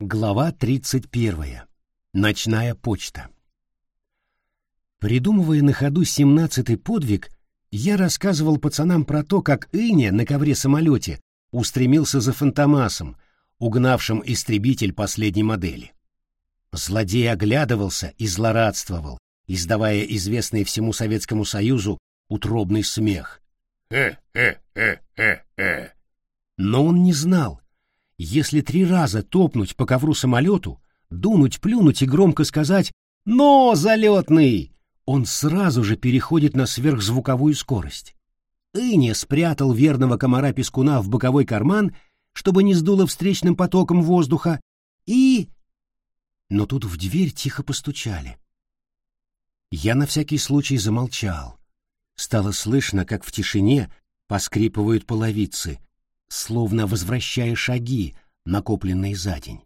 Глава 31. Ночная почта. Придумывая на ходу семнадцатый подвиг, я рассказывал пацанам про то, как Иня на ковре-самолете устремился за Фантомасом, угнавшим истребитель последней модели. Злодей оглядывался и злорадствовал, издавая известный всему Советскому Союзу утробный смех. «Э-э-э-э-э!» Но он не знал, если три раза топнуть по ковру самолету, дунуть, плюнуть и громко сказать «Но, залетный!», он сразу же переходит на сверхзвуковую скорость. Ине спрятал верного комара-пескуна в боковой карман, чтобы не сдуло встречным потоком воздуха, и... Но тут в дверь тихо постучали. Я на всякий случай замолчал. Стало слышно, как в тишине поскрипывают половицы, словно возвращая шаги, накопленные за день.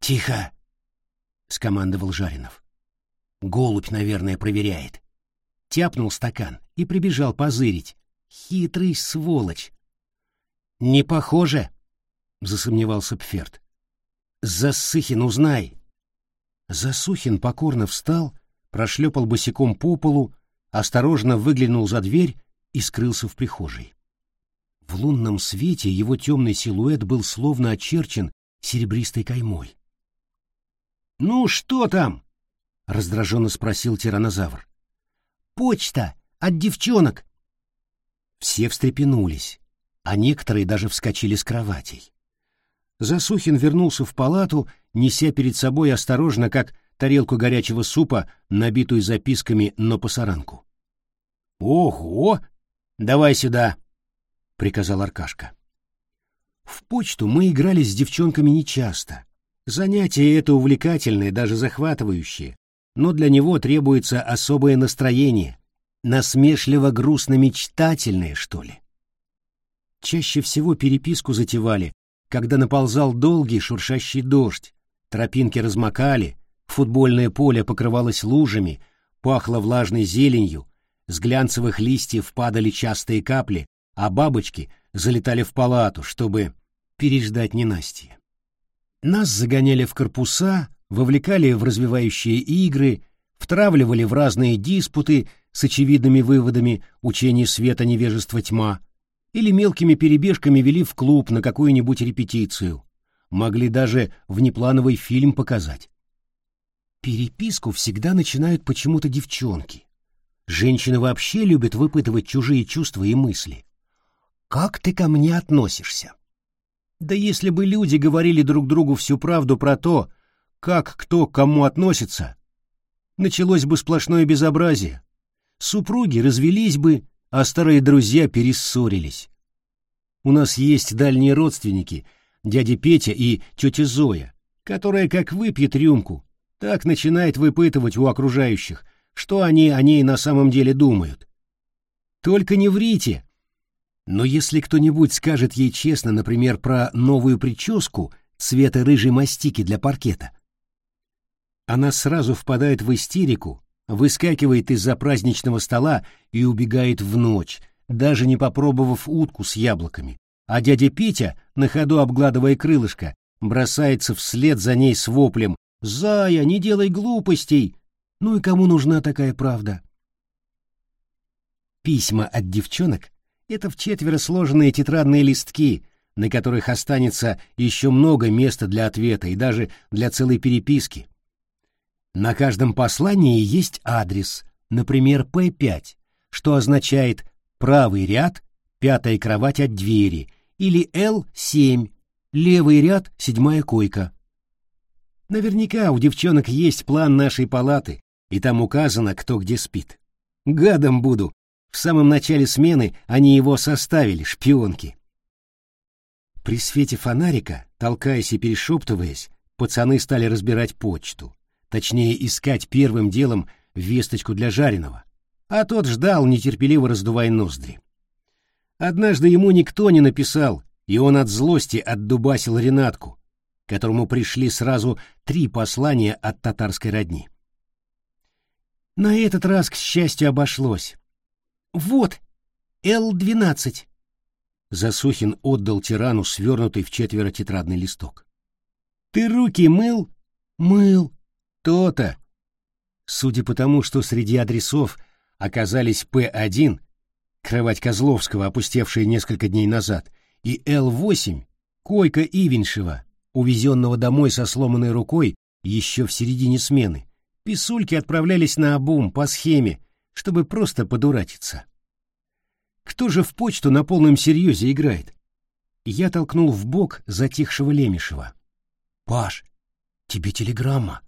«Тихо!» — скомандовал Жаринов. «Голубь, наверное, проверяет». Тяпнул стакан и прибежал позырить. Хитрый сволочь. «Не похоже», — засомневался Пферт. «Засыхин, узнай». Засухин покорно встал, прошлепал босиком по полу, осторожно выглянул за дверь и скрылся в прихожей. В лунном свете его темный силуэт был словно очерчен серебристой каймой. «Ну что там?» — раздраженно спросил тиранозавр. «Почта! От девчонок!» Все встрепенулись, а некоторые даже вскочили с кроватей. Засухин вернулся в палату, неся перед собой осторожно, как тарелку горячего супа, набитую записками на посаранку. «Ого! Давай сюда!» — приказал Аркашка. В почту мы играли с девчонками нечасто. Занятие это увлекательное, даже захватывающее, но для него требуется особое настроение, насмешливо-грустно-мечтательное, что ли. Чаще всего переписку затевали, когда наползал долгий шуршащий дождь, тропинки размокали, футбольное поле покрывалось лужами, пахло влажной зеленью, с глянцевых листьев падали частые капли, а бабочки залетали в палату, чтобы переждать ненастье. Нас загоняли в корпуса, вовлекали в развивающие игры, втравливали в разные диспуты с очевидными выводами учений света невежества тьма или мелкими перебежками вели в клуб на какую-нибудь репетицию. Могли даже внеплановый фильм показать. Переписку всегда начинают почему-то девчонки. Женщины вообще любят выпытывать чужие чувства и мысли. Как ты ко мне относишься? Да если бы люди говорили друг другу всю правду про то, как кто к кому относится, началось бы сплошное безобразие. Супруги развелись бы, а старые друзья перессорились. У нас есть дальние родственники, дядя Петя и тетя Зоя, которая как выпьет рюмку, так начинает выпытывать у окружающих, что они о ней на самом деле думают. Только не врите, но если кто-нибудь скажет ей честно, например, про новую прическу цвета рыжей мастики для паркета, она сразу впадает в истерику, выскакивает из-за праздничного стола и убегает в ночь, даже не попробовав утку с яблоками. А дядя Петя, на ходу обгладывая крылышко, бросается вслед за ней с воплем «Зая, не делай глупостей!» Ну и кому нужна такая правда? Письма от девчонок это в четверо сложенные тетрадные листки, на которых останется еще много места для ответа и даже для целой переписки. На каждом послании есть адрес, например, П5, что означает правый ряд, пятая кровать от двери, или Л7, левый ряд, седьмая койка. Наверняка у девчонок есть план нашей палаты, и там указано, кто где спит. Гадом буду, в самом начале смены они его составили, шпионки. При свете фонарика, толкаясь и перешептываясь, пацаны стали разбирать почту. Точнее, искать первым делом весточку для жареного. А тот ждал, нетерпеливо раздувая ноздри. Однажды ему никто не написал, и он от злости отдубасил Ренатку, которому пришли сразу три послания от татарской родни. На этот раз, к счастью, обошлось. «Вот, Ты руки мыл? Мыл. То-то. Судя по тому, что среди адресов оказались П-1, кровать Козловского, опустевшая несколько дней назад, и Л-8, койка Ивеншева, увезенного домой со сломанной рукой еще в середине смены, писульки отправлялись на обум по схеме, чтобы просто подуратиться. Кто же в почту на полном серьезе играет? Я толкнул в бок затихшего Лемешева. «Паш, тебе телеграмма».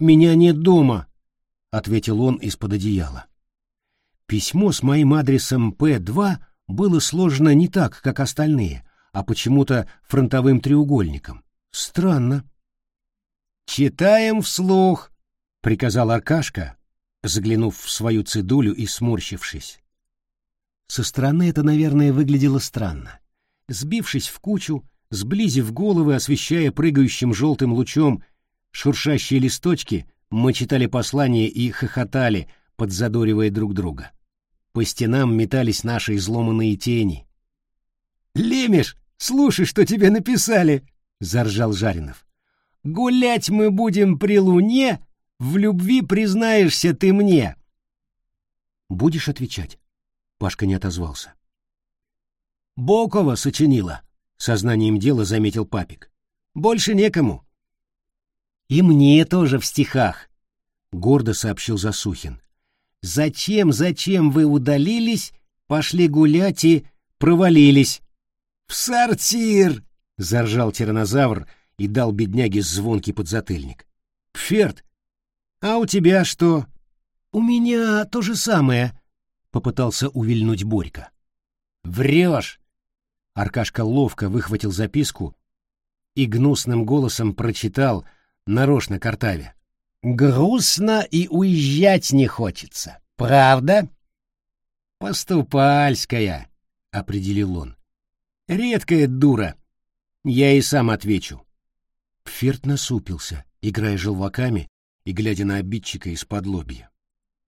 «Меня нет дома», — ответил он из-под одеяла. Письмо с моим адресом П2 было сложено не так, как остальные, а почему-то фронтовым треугольником. Странно. «Читаем вслух», — приказал Аркашка, заглянув в свою цедулю и сморщившись. Со стороны это, наверное, выглядело странно. Сбившись в кучу, сблизив головы, освещая прыгающим желтым лучом шуршащие листочки, мы читали послания и хохотали, подзадоривая друг друга. По стенам метались наши изломанные тени. «Лемеш, слушай, что тебе написали!» — заржал Жаринов. «Гулять мы будем при луне, в любви признаешься ты мне!» «Будешь отвечать?» Пашка не отозвался. «Бокова сочинила», — сознанием дела заметил папик. «Больше некому». «И мне тоже в стихах», — гордо сообщил Засухин. «Зачем, зачем вы удалились, пошли гулять и провалились?» «В сортир!» — заржал тиранозавр и дал бедняге звонкий подзатыльник. «Пферт, а у тебя что?» «У меня то же самое», попытался увильнуть Борька. «Врешь!» Аркашка ловко выхватил записку и гнусным голосом прочитал, нарочно картаве. «Грустно и уезжать не хочется, правда?» «Поступальская», — определил он. «Редкая дура. Я и сам отвечу». Пферт насупился, играя желваками и глядя на обидчика из-под лобья.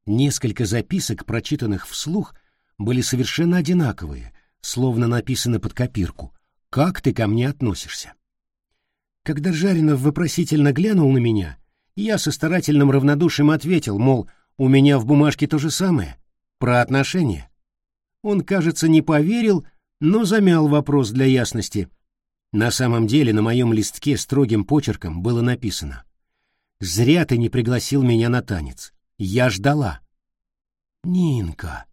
Несколько записок, прочитанных вслух, были совершенно одинаковые, словно написаны под копирку. «Как ты ко мне относишься?» Когда Жаринов вопросительно глянул на меня, я со старательным равнодушием ответил, мол, у меня в бумажке то же самое, про отношения. Он, кажется, не поверил, но замял вопрос для ясности. На самом деле на моем листке строгим почерком было написано «Зря ты не пригласил меня на танец. Я ждала. Нинка,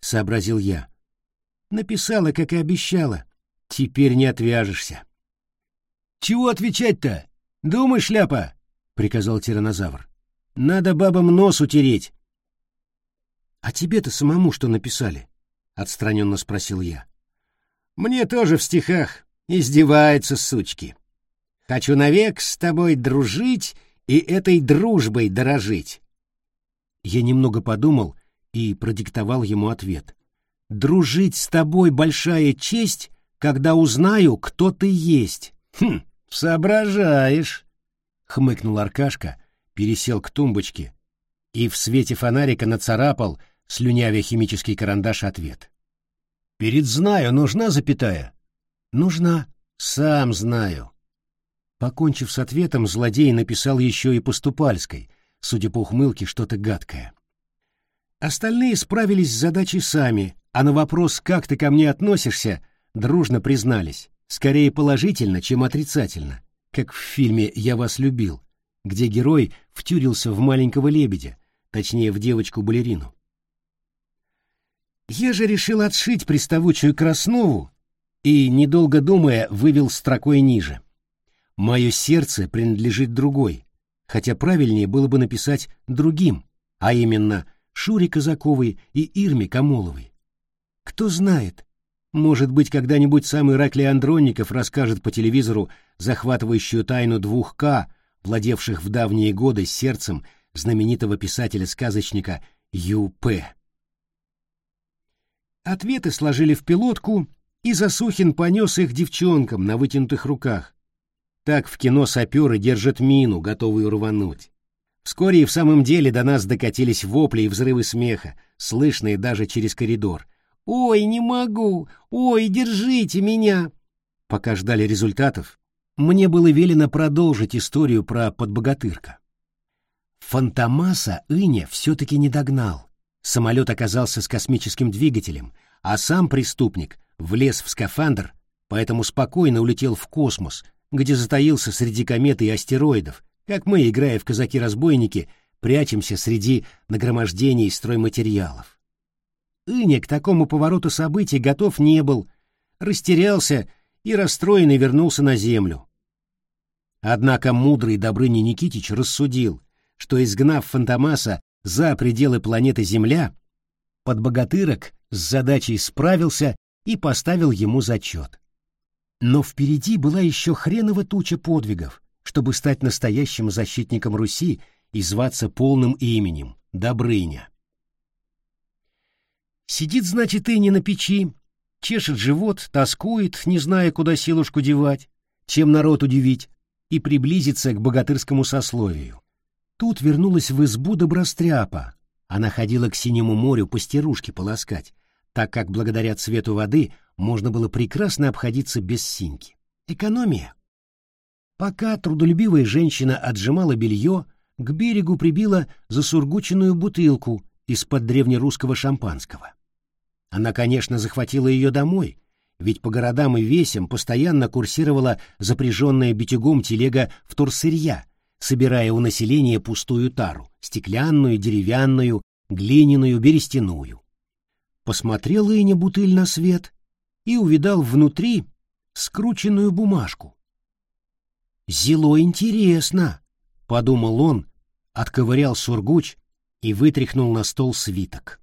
сообразил я. Написала, как и обещала. Теперь не отвяжешься. Чего отвечать-то? Думай, шляпа, приказал тиранозавр. Надо бабам нос утереть. А тебе-то самому что написали? отстраненно спросил я. Мне тоже в стихах. Издеваются сучки. Хочу навек с тобой дружить и этой дружбой дорожить. Я немного подумал и продиктовал ему ответ. «Дружить с тобой большая честь, когда узнаю, кто ты есть». «Хм, соображаешь», — хмыкнул Аркашка, пересел к тумбочке и в свете фонарика нацарапал, слюнявя химический карандаш, ответ. «Перед знаю нужна запятая?» «Нужна. Сам знаю». Покончив с ответом, злодей написал еще и поступальской, судя по ухмылке, что-то гадкое. Остальные справились с задачей сами, а на вопрос «как ты ко мне относишься?» дружно признались, скорее положительно, чем отрицательно, как в фильме «Я вас любил», где герой втюрился в маленького лебедя, точнее, в девочку-балерину. Я же решил отшить приставучую Краснову и, недолго думая, вывел строкой ниже. Мое сердце принадлежит другой, хотя правильнее было бы написать другим, а именно Шуре Казаковой и Ирме Камоловой. Кто знает, может быть, когда-нибудь сам Ираклий Андронников расскажет по телевизору захватывающую тайну двух К, владевших в давние годы сердцем знаменитого писателя-сказочника Ю.П. Ответы сложили в пилотку, и Засухин понес их девчонкам на вытянутых руках, так в кино саперы держат мину, готовую рвануть. Вскоре и в самом деле до нас докатились вопли и взрывы смеха, слышные даже через коридор. «Ой, не могу! Ой, держите меня!» Пока ждали результатов, мне было велено продолжить историю про подбогатырка. Фантомаса Иня все-таки не догнал. Самолет оказался с космическим двигателем, а сам преступник влез в скафандр, поэтому спокойно улетел в космос, где затаился среди комет и астероидов, как мы, играя в казаки-разбойники, прячемся среди нагромождений стройматериалов. Иня к такому повороту событий готов не был, растерялся и расстроенный вернулся на землю. Однако мудрый Добрыня Никитич рассудил, что, изгнав Фантомаса за пределы планеты Земля, подбогатырок с задачей справился и поставил ему зачет. Но впереди была еще хренова туча подвигов, чтобы стать настоящим защитником Руси и зваться полным именем — Добрыня. Сидит, значит, и не на печи, чешет живот, тоскует, не зная, куда силушку девать, чем народ удивить, и приблизиться к богатырскому сословию. Тут вернулась в избу добростряпа. Она ходила к синему морю постирушки полоскать, так как благодаря цвету воды можно было прекрасно обходиться без синьки. Экономия. Пока трудолюбивая женщина отжимала белье, к берегу прибила засургученную бутылку из-под древнерусского шампанского. Она, конечно, захватила ее домой, ведь по городам и весям постоянно курсировала запряженная битюгом телега вторсырья, собирая у населения пустую тару — стеклянную, деревянную, глиняную, берестяную. Посмотрел Иня бутыль на свет и увидал внутри скрученную бумажку. «Зело интересно», — подумал он, отковырял сургуч и вытряхнул на стол свиток.